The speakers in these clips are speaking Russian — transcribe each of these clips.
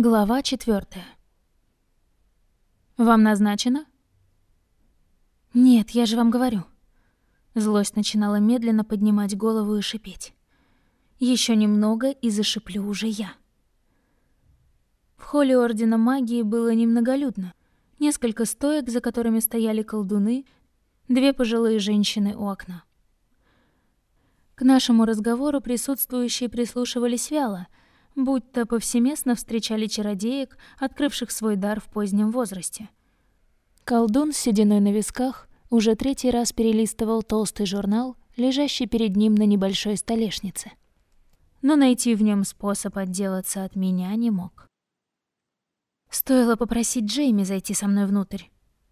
Глава четвертая. «Вам назначено?» «Нет, я же вам говорю». Злость начинала медленно поднимать голову и шипеть. Еще немного, и зашиплю уже я. В холле Ордена Магии было немноголюдно. Несколько стоек, за которыми стояли колдуны, две пожилые женщины у окна. К нашему разговору присутствующие прислушивались вяло — будто повсеместно встречали чародеек, открывших свой дар в позднем возрасте. Колдун с сединой на висках уже третий раз перелистывал толстый журнал, лежащий перед ним на небольшой столешнице. Но найти в нем способ отделаться от меня не мог. Стоило попросить Джейми зайти со мной внутрь,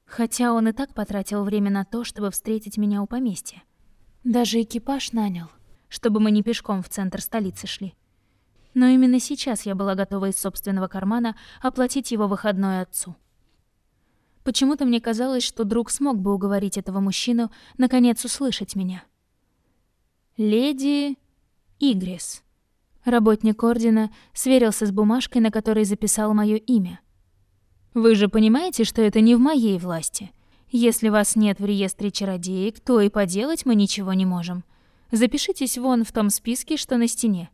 хотя он и так потратил время на то, чтобы встретить меня у поместья. Даже экипаж нанял, чтобы мы не пешком в центр столицы шли но именно сейчас я была готова из собственного кармана оплатить его выходной отцу. Почему-то мне казалось, что друг смог бы уговорить этого мужчину наконец услышать меня. «Леди Игрис». Работник Ордена сверился с бумажкой, на которой записал мое имя. «Вы же понимаете, что это не в моей власти. Если вас нет в реестре чародеек, то и поделать мы ничего не можем. Запишитесь вон в том списке, что на стене.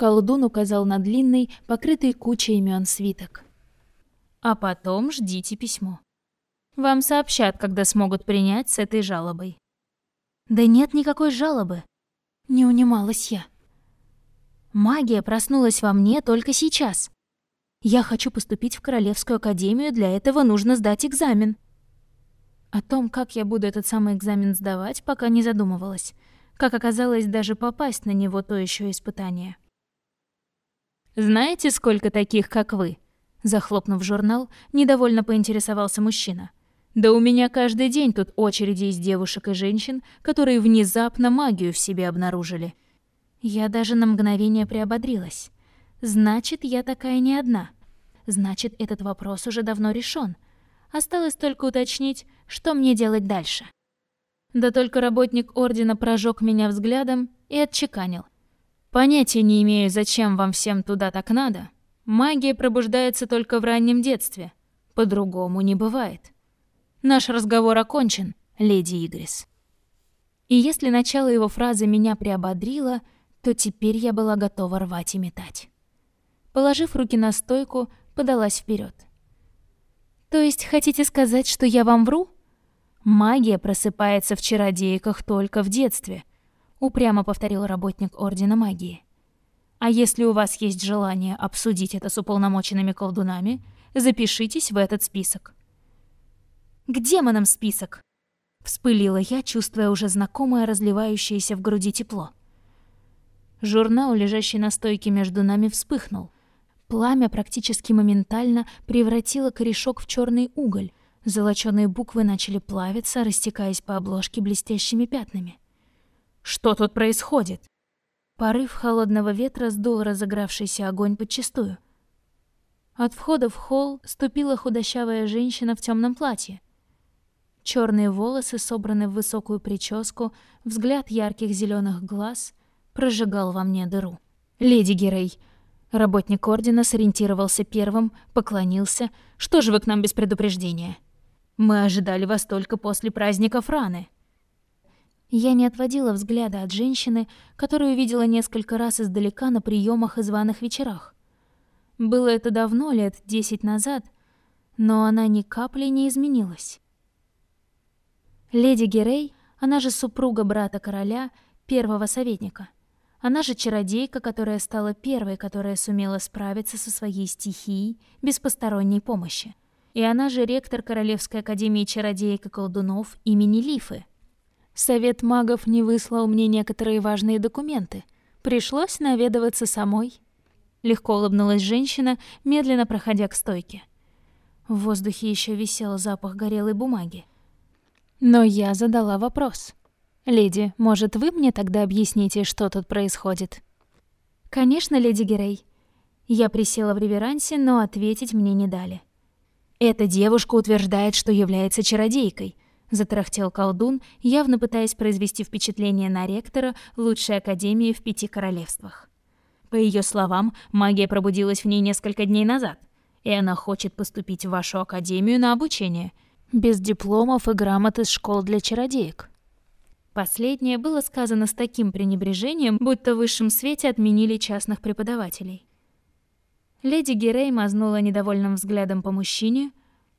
Колдун указал на длинный, покрытый кучей имен свиток. А потом ждите письмо. Вам сообщат, когда смогут принять с этой жалобой. Да нет никакой жалобы. Не унималась я. Магия проснулась во мне только сейчас. Я хочу поступить в Королевскую академию, для этого нужно сдать экзамен. О том, как я буду этот самый экзамен сдавать, пока не задумывалась. Как оказалось, даже попасть на него то еще испытание. «Знаете, сколько таких, как вы?» Захлопнув журнал, недовольно поинтересовался мужчина. «Да у меня каждый день тут очереди из девушек и женщин, которые внезапно магию в себе обнаружили». Я даже на мгновение приободрилась. «Значит, я такая не одна. Значит, этот вопрос уже давно решен. Осталось только уточнить, что мне делать дальше». Да только работник Ордена прожег меня взглядом и отчеканил. Понятия не имею, зачем вам всем туда так надо. Магия пробуждается только в раннем детстве. По-другому не бывает. Наш разговор окончен, леди Игрис. И если начало его фразы меня приободрило, то теперь я была готова рвать и метать. Положив руки на стойку, подалась вперед. То есть хотите сказать, что я вам вру? Магия просыпается в чародейках только в детстве, упрямо повторил работник Ордена Магии. А если у вас есть желание обсудить это с уполномоченными колдунами, запишитесь в этот список. К демонам список! Вспылила я, чувствуя уже знакомое разливающееся в груди тепло. Журнал, лежащий на стойке между нами, вспыхнул. Пламя практически моментально превратило корешок в черный уголь. Золочёные буквы начали плавиться, растекаясь по обложке блестящими пятнами. Что тут происходит? Порыв холодного ветра сдул разыгравшийся огонь подчистую. От входа в холл ступила худощавая женщина в темном платье. Черные волосы собраны в высокую прическу, взгляд ярких зеленых глаз прожигал во мне дыру. «Леди Герей!» Работник Ордена сориентировался первым, поклонился. «Что же вы к нам без предупреждения?» «Мы ожидали вас только после праздника Франы». Я не отводила взгляда от женщины, которую видела несколько раз издалека на приемах и званых вечерах. Было это давно, лет десять назад, но она ни капли не изменилась. Леди Герей, она же супруга брата короля, первого советника. Она же чародейка, которая стала первой, которая сумела справиться со своей стихией без посторонней помощи. И она же ректор Королевской академии чародеек и колдунов имени Лифы — Совет магов не выслал мне некоторые важные документы. Пришлось наведываться самой. Легко улыбнулась женщина, медленно проходя к стойке. В воздухе еще висел запах горелой бумаги. Но я задала вопрос. «Леди, может, вы мне тогда объясните, что тут происходит?» «Конечно, леди Герей». Я присела в реверансе, но ответить мне не дали. «Эта девушка утверждает, что является чародейкой», Затарахтел колдун, явно пытаясь произвести впечатление на ректора лучшей академии в пяти королевствах. По ее словам, магия пробудилась в ней несколько дней назад, и она хочет поступить в вашу академию на обучение, без дипломов и грамот из школ для чародеек. Последнее было сказано с таким пренебрежением, будто в высшем свете отменили частных преподавателей. Леди Герей мазнула недовольным взглядом по мужчине,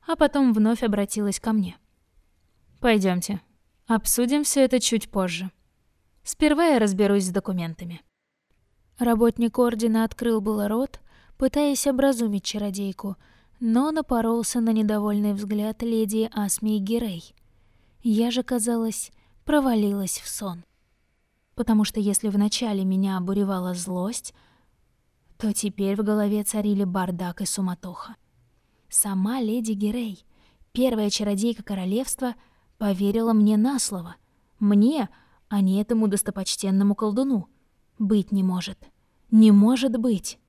а потом вновь обратилась ко мне. Пойдемте, обсудим все это чуть позже. Сперва я разберусь с документами. Работник ордена открыл было рот, пытаясь образумить чародейку, но напоролся на недовольный взгляд леди Асмии Герей. Я же, казалось, провалилась в сон. Потому что если вначале меня обуревала злость, то теперь в голове царили бардак и суматоха. Сама леди Герей, первая чародейка королевства, поверила мне на слово. Мне, а не этому достопочтенному колдуну. Быть не может. Не может быть.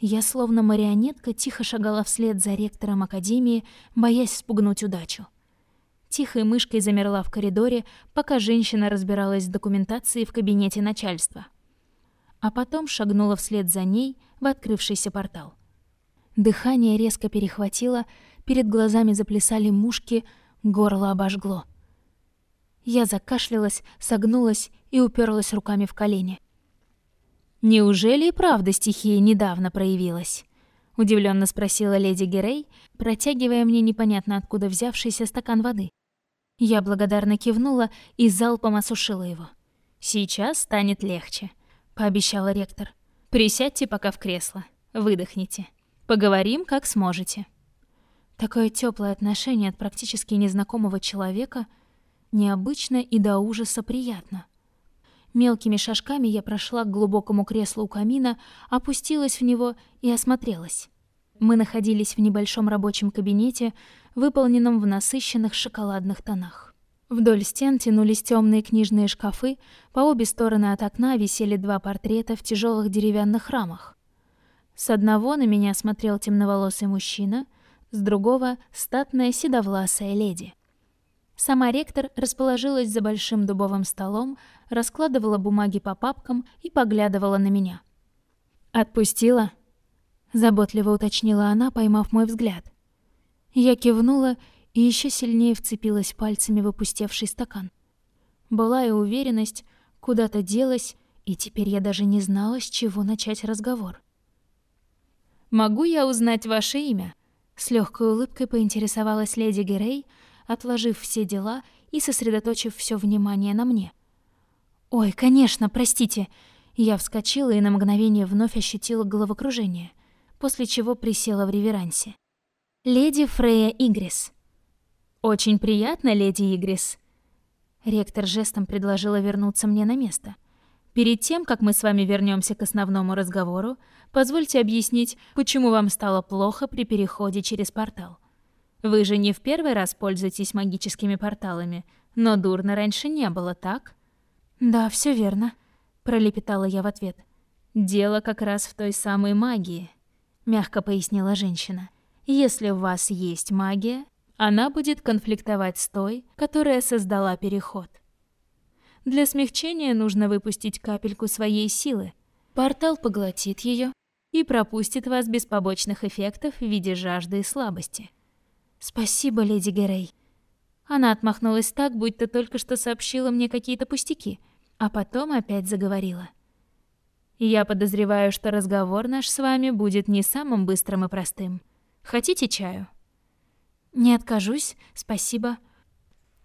Я словно марионетка тихо шагала вслед за ректором академии, боясь спугнуть удачу. Тихой мышкой замерла в коридоре, пока женщина разбиралась с документацией в кабинете начальства а потом шагнула вслед за ней в открывшийся портал. Дыхание резко перехватило, перед глазами заплясали мушки, горло обожгло. Я закашлялась, согнулась и уперлась руками в колени. «Неужели и правда стихия недавно проявилась?» — удивленно спросила леди Герей, протягивая мне непонятно откуда взявшийся стакан воды. Я благодарно кивнула и залпом осушила его. «Сейчас станет легче», — пообещала ректор. «Присядьте пока в кресло, выдохните. Поговорим, как сможете». Такое теплое отношение от практически незнакомого человека необычно и до ужаса приятно. Мелкими шажками я прошла к глубокому креслу у камина, опустилась в него и осмотрелась. Мы находились в небольшом рабочем кабинете, выполненном в насыщенных шоколадных тонах. Вдоль стен тянулись темные книжные шкафы, по обе стороны от окна висели два портрета в тяжелых деревянных рамах. С одного на меня смотрел темноволосый мужчина, с другого — статная седовласая леди. Сама ректор расположилась за большим дубовым столом, раскладывала бумаги по папкам и поглядывала на меня. «Отпустила?» — заботливо уточнила она, поймав мой взгляд. Я кивнула и еще сильнее вцепилась пальцами в опустевший стакан. Была и уверенность, куда-то делась, и теперь я даже не знала, с чего начать разговор. «Могу я узнать ваше имя?» С легкой улыбкой поинтересовалась леди Герей, отложив все дела и сосредоточив все внимание на мне. «Ой, конечно, простите!» Я вскочила и на мгновение вновь ощутила головокружение, после чего присела в реверансе. «Леди Фрея Игрис», «Очень приятно, леди Игрис». Ректор жестом предложила вернуться мне на место. «Перед тем, как мы с вами вернемся к основному разговору, позвольте объяснить, почему вам стало плохо при переходе через портал. Вы же не в первый раз пользуетесь магическими порталами, но дурно раньше не было, так?» «Да, все верно», — пролепетала я в ответ. «Дело как раз в той самой магии», — мягко пояснила женщина. «Если у вас есть магия, она будет конфликтовать с той, которая создала переход. Для смягчения нужно выпустить капельку своей силы. Портал поглотит ее и пропустит вас без побочных эффектов в виде жажды и слабости. Спасибо, леди Герей. Она отмахнулась так, будто только что сообщила мне какие-то пустяки, а потом опять заговорила. Я подозреваю, что разговор наш с вами будет не самым быстрым и простым. Хотите чаю? «Не откажусь, спасибо».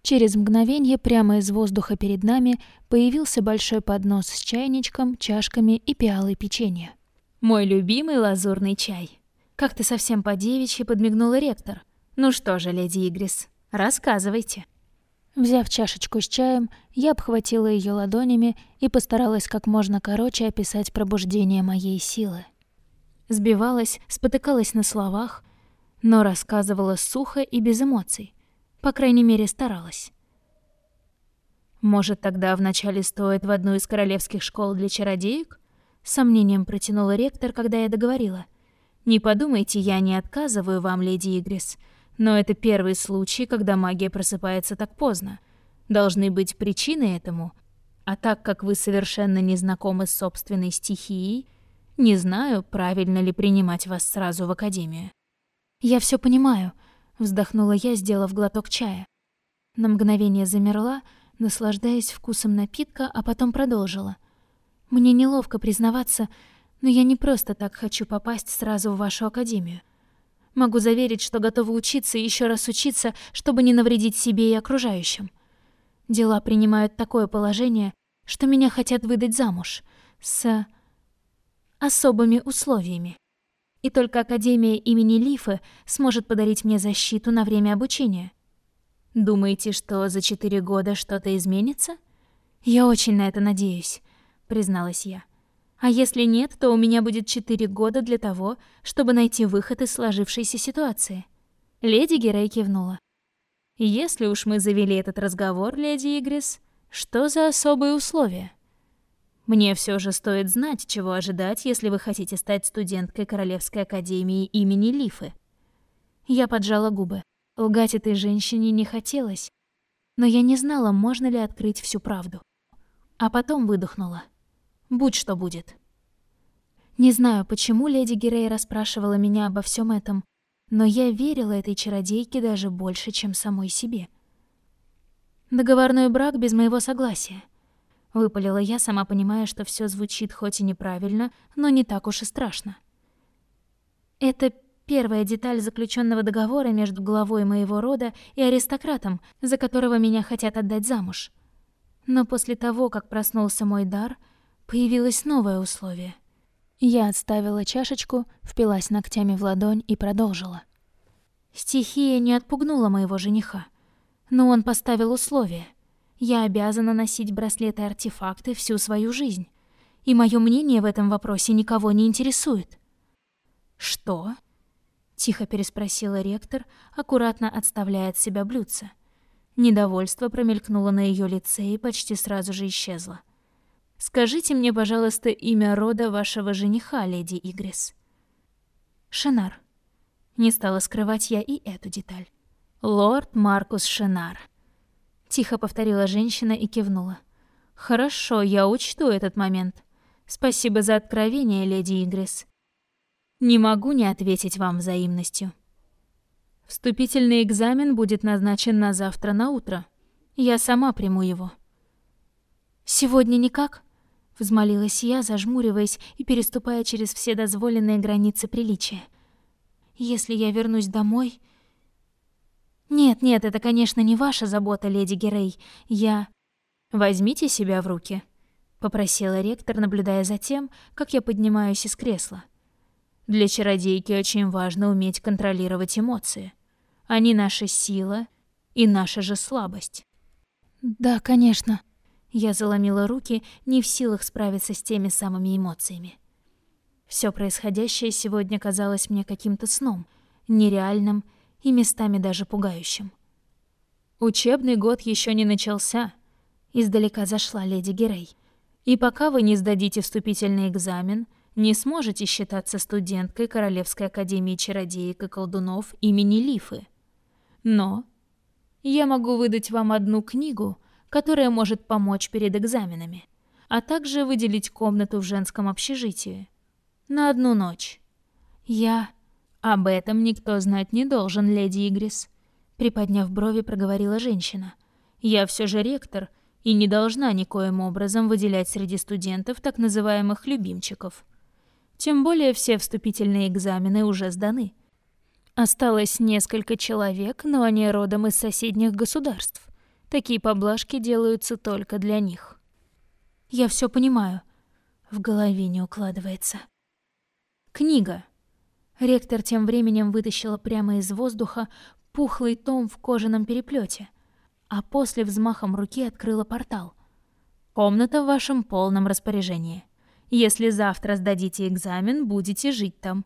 Через мгновение прямо из воздуха перед нами появился большой поднос с чайничком, чашками и пиалой печенья. «Мой любимый лазурный чай». Как-то совсем по-девичьи подмигнула ректор. «Ну что же, леди Игрис, рассказывайте». Взяв чашечку с чаем, я обхватила ее ладонями и постаралась как можно короче описать пробуждение моей силы. Сбивалась, спотыкалась на словах, но рассказывала сухо и без эмоций. По крайней мере, старалась. «Может, тогда вначале стоит в одну из королевских школ для чародеек?» Сомнением протянула ректор, когда я договорила. «Не подумайте, я не отказываю вам, леди Игрис, но это первый случай, когда магия просыпается так поздно. Должны быть причины этому. А так как вы совершенно не знакомы с собственной стихией, Не знаю, правильно ли принимать вас сразу в академию. Я все понимаю, вздохнула я, сделав глоток чая. На мгновение замерла, наслаждаясь вкусом напитка, а потом продолжила. Мне неловко признаваться, но я не просто так хочу попасть сразу в вашу академию. Могу заверить, что готова учиться и еще раз учиться, чтобы не навредить себе и окружающим. Дела принимают такое положение, что меня хотят выдать замуж с особыми условиями. И только Академия имени Лифы сможет подарить мне защиту на время обучения. Думаете, что за четыре года что-то изменится? Я очень на это надеюсь, призналась я. А если нет, то у меня будет четыре года для того, чтобы найти выход из сложившейся ситуации. Леди Герей кивнула. Если уж мы завели этот разговор, леди Игрис, что за особые условия? Мне все же стоит знать, чего ожидать, если вы хотите стать студенткой Королевской академии имени Лифы. Я поджала губы. Лгать этой женщине не хотелось, но я не знала, можно ли открыть всю правду. А потом выдохнула. Будь что будет. Не знаю, почему леди Герей расспрашивала меня обо всем этом, но я верила этой чародейке даже больше, чем самой себе. Договорной брак без моего согласия. Выпалила я, сама понимая, что все звучит хоть и неправильно, но не так уж и страшно. Это первая деталь заключенного договора между главой моего рода и аристократом, за которого меня хотят отдать замуж. Но после того, как проснулся мой дар — Появилось новое условие. Я отставила чашечку, впилась ногтями в ладонь и продолжила. Стихия не отпугнула моего жениха, но он поставил условие. Я обязана носить браслеты-артефакты всю свою жизнь, и мое мнение в этом вопросе никого не интересует. «Что?» — тихо переспросила ректор, аккуратно отставляя от себя блюдце. Недовольство промелькнуло на ее лице и почти сразу же исчезло. Скажите мне, пожалуйста, имя рода вашего жениха, леди Игрис. Шинар. Не стала скрывать я и эту деталь. Лорд Маркус Шинар. Тихо повторила женщина и кивнула. Хорошо, я учту этот момент. Спасибо за откровение, леди Игрис. Не могу не ответить вам взаимностью. Вступительный экзамен будет назначен на завтра на утро. Я сама приму его. Сегодня никак? взмолилась я, зажмуриваясь и переступая через все дозволенные границы приличия. Если я вернусь домой... Нет, нет, это, конечно, не ваша забота, леди Герей. Я... Возьмите себя в руки, попросила ректор, наблюдая за тем, как я поднимаюсь из кресла. Для чародейки очень важно уметь контролировать эмоции. Они наша сила и наша же слабость. Да, конечно, я заломила руки, не в силах справиться с теми самыми эмоциями. Все происходящее сегодня казалось мне каким-то сном, нереальным и местами даже пугающим. Учебный год еще не начался. Издалека зашла леди Герей. И пока вы не сдадите вступительный экзамен, не сможете считаться студенткой Королевской академии чародеек и колдунов имени Лифы. Но я могу выдать вам одну книгу, которая может помочь перед экзаменами, а также выделить комнату в женском общежитии. На одну ночь. Я... Об этом никто знать не должен, леди Игрис. Приподняв брови, проговорила женщина. Я все же ректор и не должна никоим образом выделять среди студентов так называемых любимчиков. Тем более все вступительные экзамены уже сданы. Осталось несколько человек, но они родом из соседних государств. Такие поблажки делаются только для них. Я все понимаю. В голове не укладывается. Книга. Ректор тем временем вытащила прямо из воздуха пухлый том в кожаном переплете, а после взмахом руки открыла портал. Комната в вашем полном распоряжении. Если завтра сдадите экзамен, будете жить там.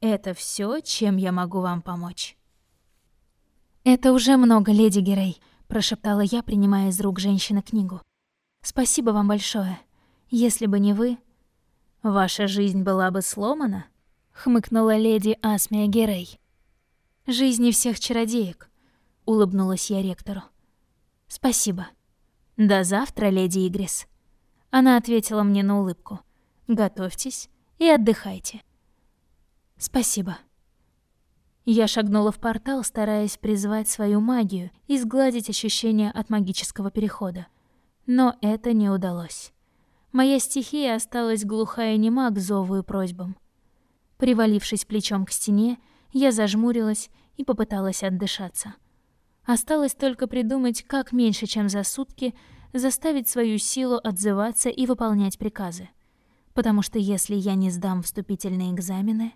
Это все, чем я могу вам помочь. Это уже много, леди Герей прошептала я, принимая из рук женщины книгу. Спасибо вам большое. Если бы не вы, ваша жизнь была бы сломана, хмыкнула леди Асмия Герей. Жизни всех чародеек, улыбнулась я ректору. Спасибо. До завтра, леди Игрис. Она ответила мне на улыбку. Готовьтесь, и отдыхайте. Спасибо. Я шагнула в портал, стараясь призвать свою магию и сгладить ощущение от магического перехода. Но это не удалось. Моя стихия осталась глухая нема к зову и просьбам. Привалившись плечом к стене, я зажмурилась и попыталась отдышаться. Осталось только придумать, как меньше, чем за сутки, заставить свою силу отзываться и выполнять приказы. Потому что если я не сдам вступительные экзамены,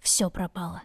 все пропало.